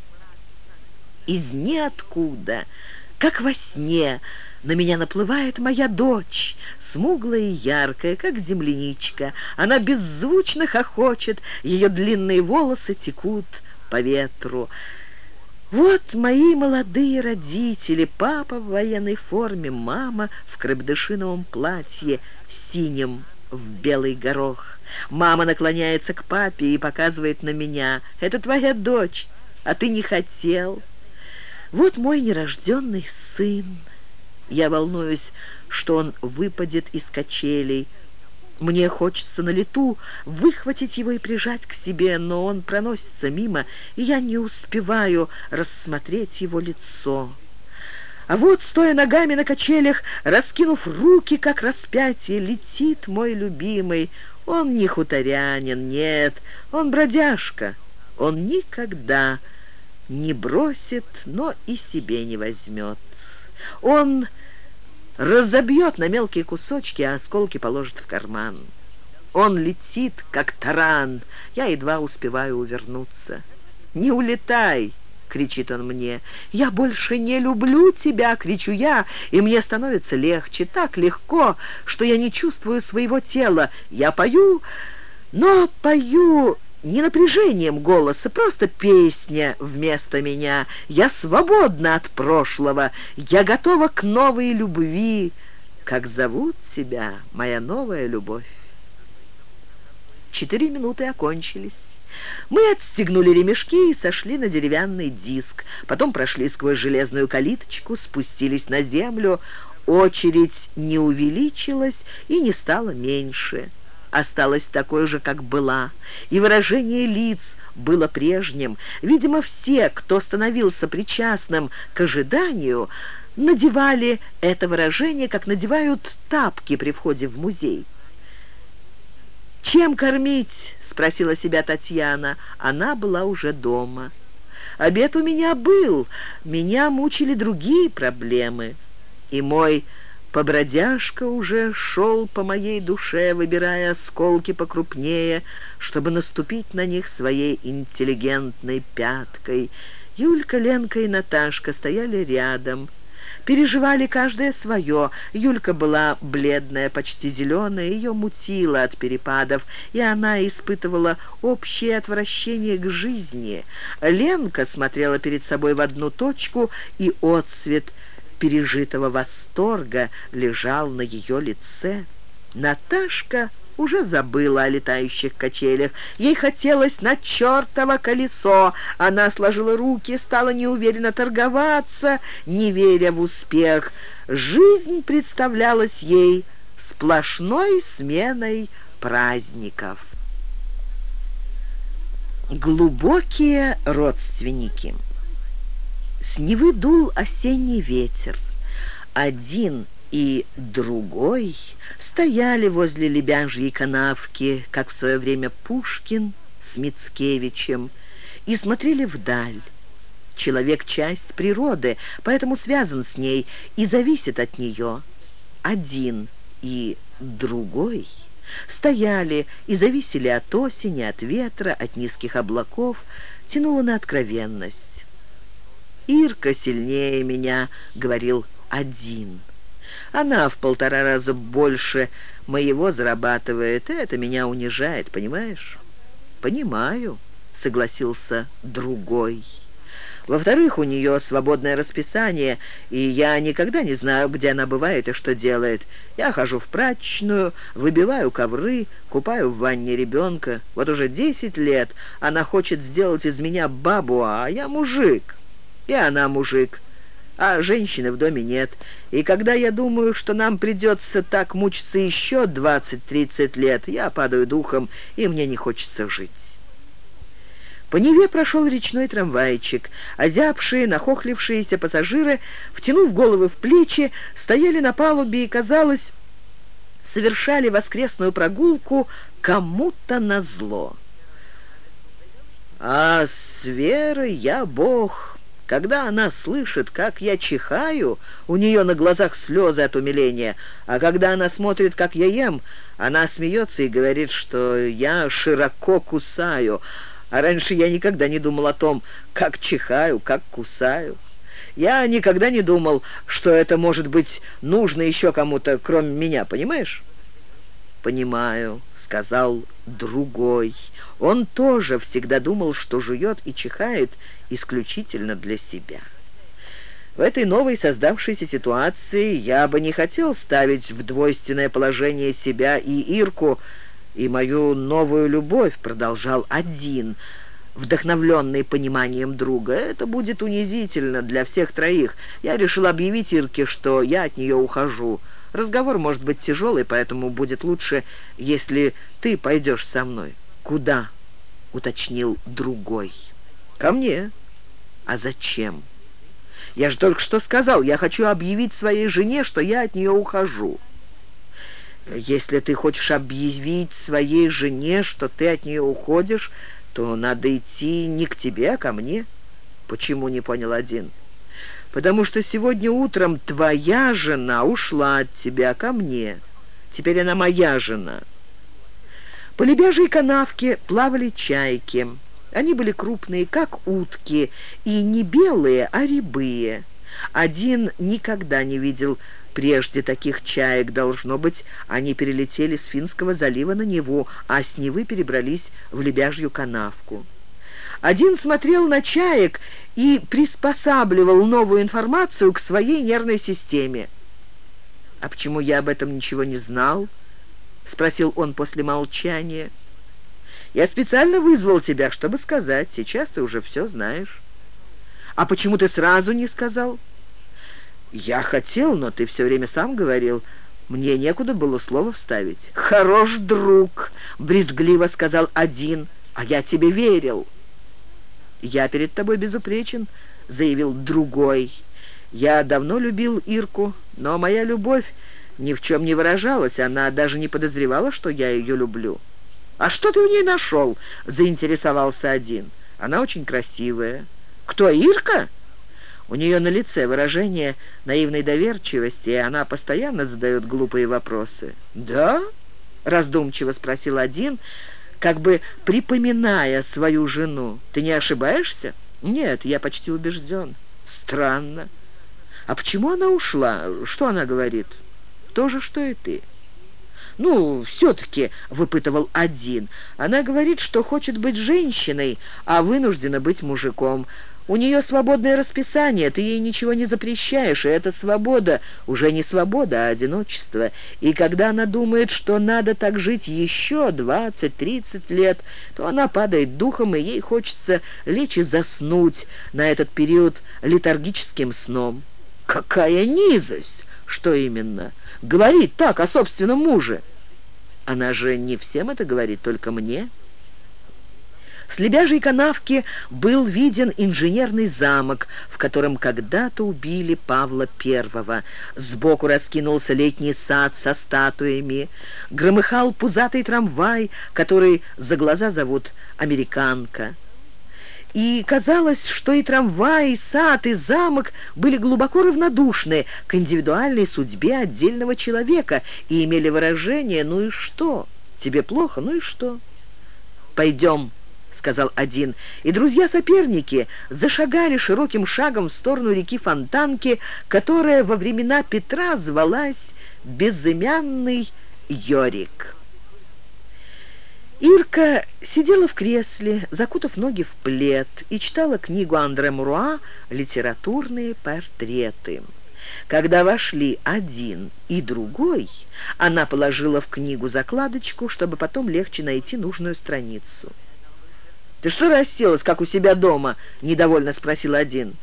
Из ниоткуда, как во сне, на меня наплывает моя дочь, смуглая и яркая, как земляничка. Она беззвучно хохочет, ее длинные волосы текут по ветру. Вот мои молодые родители, папа в военной форме, мама в крепдышиновом платье, синем в белый горох. Мама наклоняется к папе и показывает на меня. «Это твоя дочь, а ты не хотел». Вот мой нерожденный сын. Я волнуюсь, что он выпадет из качелей. Мне хочется на лету выхватить его и прижать к себе, но он проносится мимо, и я не успеваю рассмотреть его лицо. А вот, стоя ногами на качелях, раскинув руки, как распятие, летит мой любимый. Он не хуторянин, нет, он бродяжка. Он никогда не бросит, но и себе не возьмет. Он разобьет на мелкие кусочки, а осколки положит в карман. Он летит, как таран. Я едва успеваю увернуться. «Не улетай!» — кричит он мне. «Я больше не люблю тебя!» — кричу я, и мне становится легче, так легко, что я не чувствую своего тела. Я пою, но пою не напряжением голоса, просто песня вместо меня. Я свободна от прошлого, я готова к новой любви. Как зовут тебя, моя новая любовь? Четыре минуты окончились. Мы отстегнули ремешки и сошли на деревянный диск. Потом прошли сквозь железную калиточку, спустились на землю. Очередь не увеличилась и не стала меньше осталась такой же, как была, и выражение лиц было прежним. Видимо, все, кто становился причастным к ожиданию, надевали это выражение, как надевают тапки при входе в музей. «Чем кормить?» — спросила себя Татьяна. Она была уже дома. «Обед у меня был, меня мучили другие проблемы, и мой Побродяжка уже шел по моей душе, выбирая осколки покрупнее, чтобы наступить на них своей интеллигентной пяткой. Юлька, Ленка и Наташка стояли рядом, переживали каждое свое. Юлька была бледная, почти зеленая, ее мутило от перепадов, и она испытывала общее отвращение к жизни. Ленка смотрела перед собой в одну точку, и отсвет – пережитого восторга лежал на ее лице. Наташка уже забыла о летающих качелях. Ей хотелось на чертово колесо. Она сложила руки, стала неуверенно торговаться, не веря в успех. Жизнь представлялась ей сплошной сменой праздников. Глубокие родственники с Невы дул осенний ветер. Один и другой стояли возле Лебяжьей канавки, как в свое время Пушкин с Мицкевичем, и смотрели вдаль. Человек — часть природы, поэтому связан с ней и зависит от нее. Один и другой стояли и зависели от осени, от ветра, от низких облаков, тянуло на откровенность. «Ирка сильнее меня», — говорил один. Она в полтора раза больше моего зарабатывает, и это меня унижает, понимаешь?» «Понимаю», — согласился другой. Во-вторых, у нее свободное расписание, и я никогда не знаю, где она бывает и что делает. Я хожу в прачечную, выбиваю ковры, купаю в ванне ребенка. Вот уже десять лет она хочет сделать из меня бабу, а я мужик. И она мужик. А женщины в доме нет. И когда я думаю, что нам придется так мучиться еще 20-30 лет, я падаю духом, и мне не хочется жить». По Неве прошел речной трамвайчик. Озябшие, нахохлившиеся пассажиры, втянув головы в плечи, стояли на палубе и, казалось, совершали воскресную прогулку кому-то назло. «А с Верой я бог. Когда она слышит, как я чихаю, у нее на глазах слезы от умиления, а когда она смотрит, как я ем, она смеется и говорит, что я широко кусаю». А раньше я никогда не думал о том, как чихаю, как кусаю. Я никогда не думал, что это может быть нужно еще кому-то, кроме меня, понимаешь?» «Понимаю», — сказал другой. Он тоже всегда думал, что жует и чихает исключительно для себя. В этой новой создавшейся ситуации я бы не хотел ставить в двойственное положение себя и Ирку, и мою новую любовь продолжал один, вдохновленный пониманием друга. Это будет унизительно для всех троих. Я решил объявить Ирке, что я от нее ухожу. Разговор может быть тяжелый, поэтому будет лучше, если ты пойдешь со мной. Куда? уточнил другой. Ко мне. А зачем? Я же только что сказал, я хочу объявить своей жене, что я от нее ухожу. Если ты хочешь объявить своей жене, что ты от нее уходишь, то надо идти не к тебе, а ко мне. Почему, не понял один? Потому что сегодня утром твоя жена ушла от тебя ко мне. Теперь она моя жена. По лебяжьей канавке плавали чайки. Они были крупные, как утки, и не белые, а рябые. Один никогда не видел Прежде таких чаек, должно быть, они перелетели с Финского залива на Неву, а с Невы перебрались в Лебяжью канавку. Один смотрел на чаек и приспосабливал новую информацию к своей нервной системе. «А почему я об этом ничего не знал?» — спросил он после молчания. «Я специально вызвал тебя, чтобы сказать. Сейчас ты уже все знаешь». «А почему ты сразу не сказал?» «Я хотел, но ты все время сам говорил. Мне некуда было слово вставить». «Хорош друг», — брезгливо сказал один, — «а я тебе верил». «Я перед тобой безупречен», — заявил другой. «Я давно любил Ирку, но моя любовь ни в чем не выражалась. Она даже не подозревала, что я ее люблю». «А что ты в ней нашел?» — заинтересовался один. «Она очень красивая». «Кто, Ирка?» У нее на лице выражение наивной доверчивости, и она постоянно задает глупые вопросы. «Да?» — раздумчиво спросил один, как бы припоминая свою жену. «Ты не ошибаешься?» «Нет, я почти убежден». «Странно. А почему она ушла? Что она говорит?» «То же, что и ты». «Ну, все-таки», — выпытывал один, — «она говорит, что хочет быть женщиной, а вынуждена быть мужиком». У нее свободное расписание, ты ей ничего не запрещаешь, и эта свобода уже не свобода, а одиночество. И когда она думает, что надо так жить еще 20-30 лет, то она падает духом, и ей хочется лечь и заснуть на этот период летаргическим сном. Какая низость! Что именно? Говорит так о собственном муже. Она же не всем это говорит, только мне». С лебяжьей канавки был виден инженерный замок, в котором когда-то убили Павла I. Сбоку раскинулся летний сад со статуями. Громыхал пузатый трамвай, который за глаза зовут «Американка». И казалось, что и трамвай, и сад, и замок были глубоко равнодушны к индивидуальной судьбе отдельного человека и имели выражение «ну и что? Тебе плохо? Ну и что? Пойдем» сказал один, и друзья-соперники зашагали широким шагом в сторону реки Фонтанки, которая во времена Петра звалась Безымянный Йорик. Ирка сидела в кресле, закутав ноги в плед, и читала книгу Андре Муруа «Литературные портреты». Когда вошли один и другой, она положила в книгу закладочку, чтобы потом легче найти нужную страницу. «Ты что расселась, как у себя дома?» — недовольно спросил один.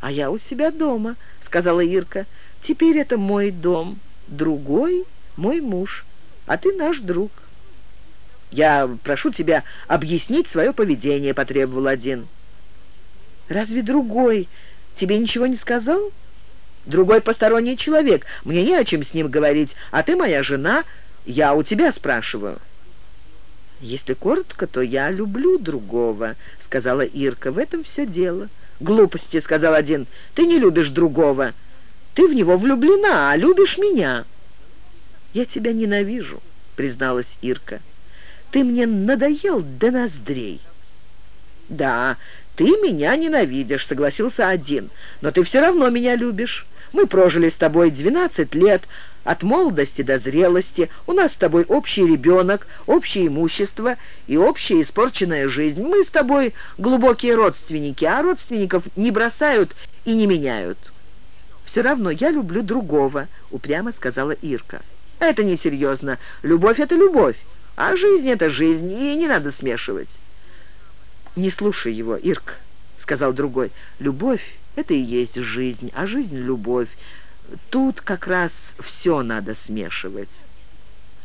«А я у себя дома», — сказала Ирка. «Теперь это мой дом, другой — мой муж, а ты наш друг». «Я прошу тебя объяснить свое поведение», — потребовал один. «Разве другой тебе ничего не сказал?» «Другой посторонний человек. Мне не о чем с ним говорить, а ты моя жена, я у тебя спрашиваю». «Если коротко, то я люблю другого», — сказала Ирка. «В этом все дело». «Глупости», — сказал один. «Ты не любишь другого. Ты в него влюблена, а любишь меня». «Я тебя ненавижу», — призналась Ирка. Ты мне надоел до ноздрей». «Да, ты меня ненавидишь», — согласился один. «Но ты все равно меня любишь. Мы прожили с тобой двенадцать лет, от молодости до зрелости. У нас с тобой общий ребенок, общее имущество и общая испорченная жизнь. Мы с тобой глубокие родственники, а родственников не бросают и не меняют». «Все равно я люблю другого», — упрямо сказала Ирка. «Это несерьезно. Любовь — это любовь. А жизнь — это жизнь, и не надо смешивать. «Не слушай его, Ирк», — сказал другой. «Любовь — это и есть жизнь, а жизнь — любовь. Тут как раз все надо смешивать».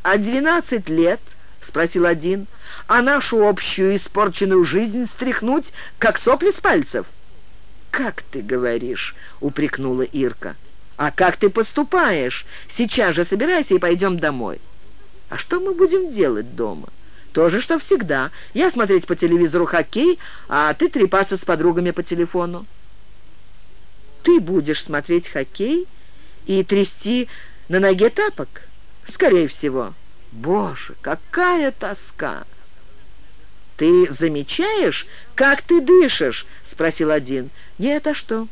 «А двенадцать лет?» — спросил один. «А нашу общую испорченную жизнь стряхнуть, как сопли с пальцев?» «Как ты говоришь?» — упрекнула Ирка. «А как ты поступаешь? Сейчас же собирайся и пойдем домой». А что мы будем делать дома? То же, что всегда. Я смотреть по телевизору хоккей, а ты трепаться с подругами по телефону. Ты будешь смотреть хоккей и трясти на ноге тапок? Скорее всего. Боже, какая тоска! «Ты замечаешь, как ты дышишь?» — спросил один. «Нет, а что?»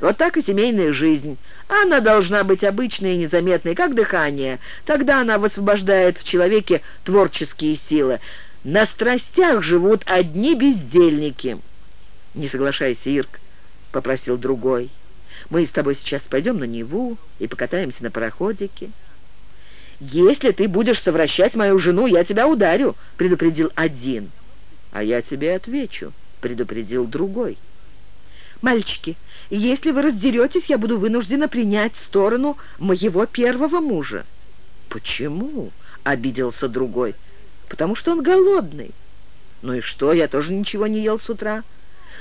«Вот так и семейная жизнь. Она должна быть обычной и незаметной, как дыхание. Тогда она высвобождает в человеке творческие силы. На страстях живут одни бездельники. «Не соглашайся, Ирк», — попросил другой. «Мы с тобой сейчас пойдем на Неву и покатаемся на пароходике». «Если ты будешь совращать мою жену, я тебя ударю», — предупредил один. «А я тебе отвечу», — предупредил другой. «Мальчики, если вы раздеретесь, я буду вынуждена принять сторону моего первого мужа». «Почему?» — обиделся другой. «Потому что он голодный». «Ну и что? Я тоже ничего не ел с утра.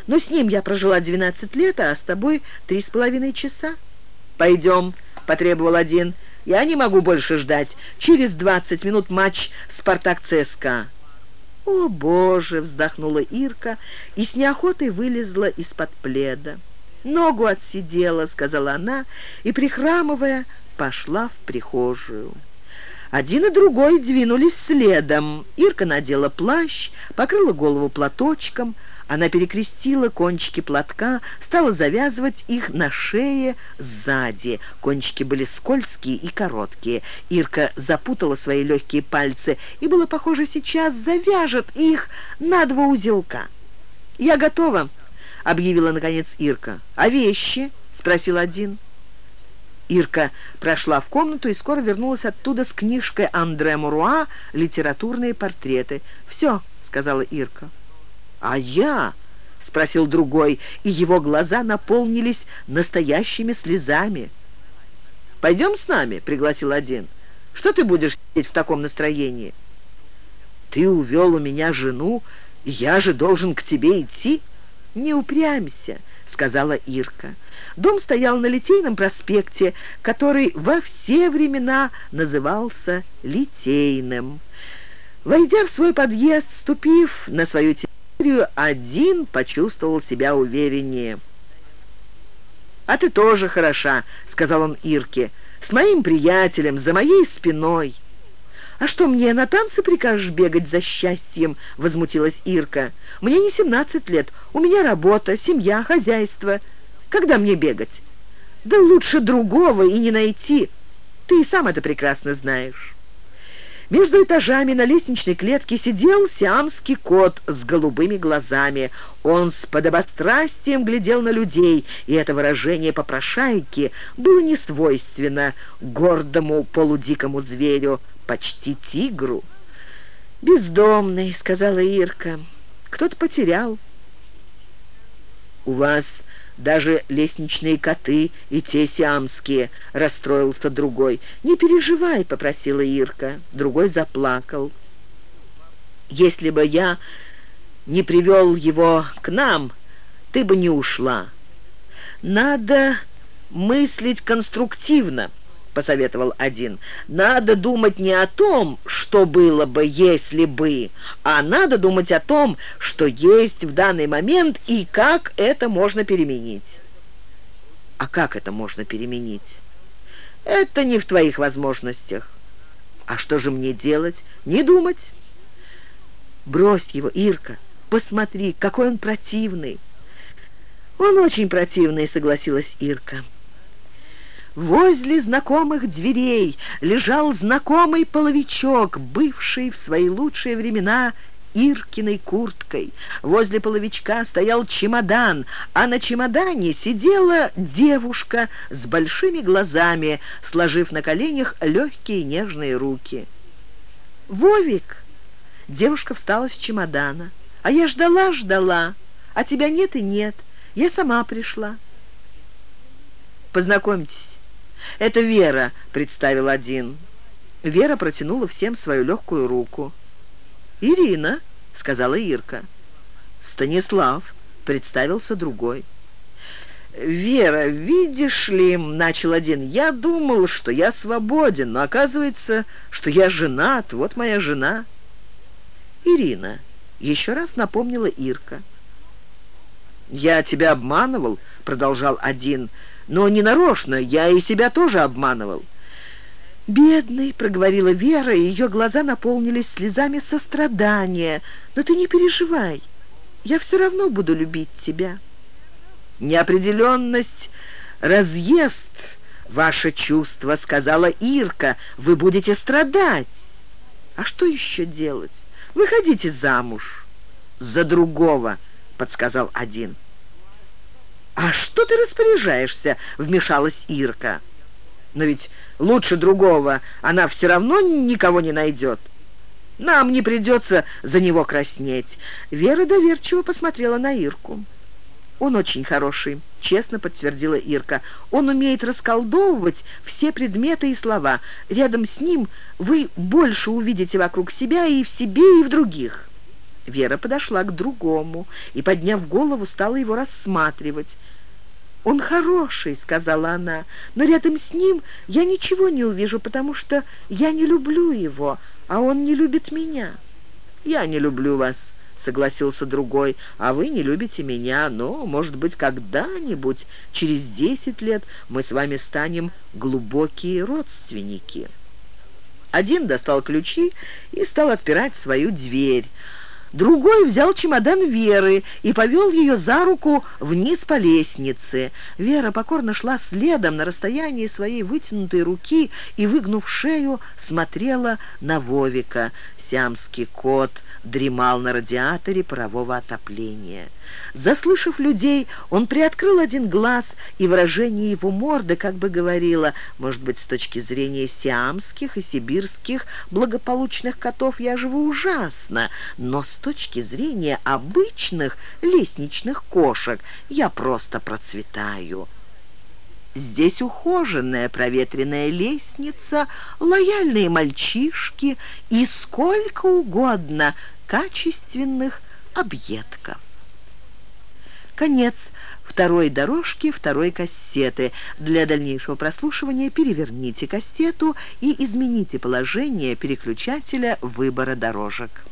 Но с ним я прожила 12 лет, а с тобой три с половиной часа». «Пойдем», — потребовал один. «Я не могу больше ждать. Через 20 минут матч «Спартак-ЦСКА». «О, Боже!» — вздохнула Ирка и с неохотой вылезла из-под пледа. «Ногу отсидела», — сказала она, и, прихрамывая, пошла в прихожую. Один и другой двинулись следом. Ирка надела плащ, покрыла голову платочком, она перекрестила кончики платка, стала завязывать их на шее сзади. Кончики были скользкие и короткие. Ирка запутала свои легкие пальцы, и было похоже, сейчас завяжет их на два узелка. «Я готова», — объявила, наконец, Ирка. «А вещи?» — спросил один. Ирка прошла в комнату и скоро вернулась оттуда с книжкой Андре Муруа «Литературные портреты». «Все», — сказала Ирка. «А я?» — спросил другой, и его глаза наполнились настоящими слезами. «Пойдем с нами», — пригласил один. «Что ты будешь сидеть в таком настроении?» «Ты увел у меня жену, я же должен к тебе идти?» «Не упрямься», — сказала Ирка. Дом стоял на Литейном проспекте, который во все времена назывался Литейным. Войдя в свой подъезд, ступив на свою территорию, один почувствовал себя увереннее. «А ты тоже хороша», — сказал он Ирке, — «с моим приятелем, за моей спиной». «А что, мне на танцы прикажешь бегать за счастьем?» — возмутилась Ирка. «Мне не семнадцать лет, у меня работа, семья, хозяйство. Когда мне бегать?» «Да лучше другого и не найти. Ты и сам это прекрасно знаешь». Между этажами на лестничной клетке сидел сиамский кот с голубыми глазами. Он с подобострастием глядел на людей, и это выражение попрошайки было не свойственно гордому полудикому зверю, почти тигру. «Бездомный», — сказала Ирка, — «кто-то потерял». «У вас даже лестничные коты и те сиамские», — расстроился другой. «Не переживай», — попросила Ирка. Другой заплакал. «Если бы я не привел его к нам, ты бы не ушла. Надо мыслить конструктивно» посоветовал один. «Надо думать не о том, что было бы, если бы, а надо думать о том, что есть в данный момент и как это можно переменить». «А как это можно переменить?» «Это не в твоих возможностях». «А что же мне делать? Не думать». «Брось его, Ирка, посмотри, какой он противный». «Он очень противный», — согласилась Ирка. Возле знакомых дверей лежал знакомый половичок, бывший в свои лучшие времена Иркиной курткой. Возле половичка стоял чемодан, а на чемодане сидела девушка с большими глазами, сложив на коленях легкие нежные руки. «Вовик!» Девушка встала с чемодана. «А я ждала-ждала, а тебя нет и нет. Я сама пришла». «Познакомьтесь, «Это Вера», — представил один. Вера протянула всем свою легкую руку. «Ирина», — сказала Ирка. «Станислав», — представился другой. «Вера, видишь ли, — начал один, — я думал, что я свободен, но оказывается, что я женат, вот моя жена». «Ирина», — еще раз напомнила Ирка. «Я тебя обманывал», — продолжал один, — но не нарочно, я и себя тоже обманывал». «Бедный», — проговорила Вера, и ее глаза наполнились слезами сострадания. «Но ты не переживай, я все равно буду любить тебя». «Неопределенность разъест ваше чувство», — сказала Ирка. «Вы будете страдать». «А что еще делать? Выходите замуж». «За другого», — подсказал один. «А что ты распоряжаешься?» — вмешалась Ирка. «Но ведь лучше другого она все равно никого не найдет. Нам не придется за него краснеть». Вера доверчиво посмотрела на Ирку. «Он очень хороший», — честно подтвердила Ирка. «Он умеет расколдовывать все предметы и слова. Рядом с ним вы больше увидите вокруг себя и в себе, и в других». Вера подошла к другому и, подняв голову, стала его рассматривать. «Он хороший», — сказала она, — «но рядом с ним я ничего не увижу, потому что я не люблю его, а он не любит меня». «Я не люблю вас», — согласился другой, «а вы не любите меня, но, может быть, когда-нибудь, через десять лет, мы с вами станем глубокие родственники». Один достал ключи и стал отпирать свою дверь. Другой взял чемодан Веры и повел ее за руку вниз по лестнице. Вера покорно шла следом на расстоянии своей вытянутой руки и, выгнув шею, смотрела на Вовика. Сиамский кот дремал на радиаторе парового отопления. Заслышав людей, он приоткрыл один глаз, и выражение его морды как бы говорило, может быть, с точки зрения сиамских и сибирских благополучных котов я живу ужасно, но с точки зрения обычных лестничных кошек я просто процветаю. Здесь ухоженная проветренная лестница, лояльные мальчишки и сколько угодно качественных объедков. Конец второй дорожки второй кассеты. Для дальнейшего прослушивания переверните кассету и измените положение переключателя выбора дорожек.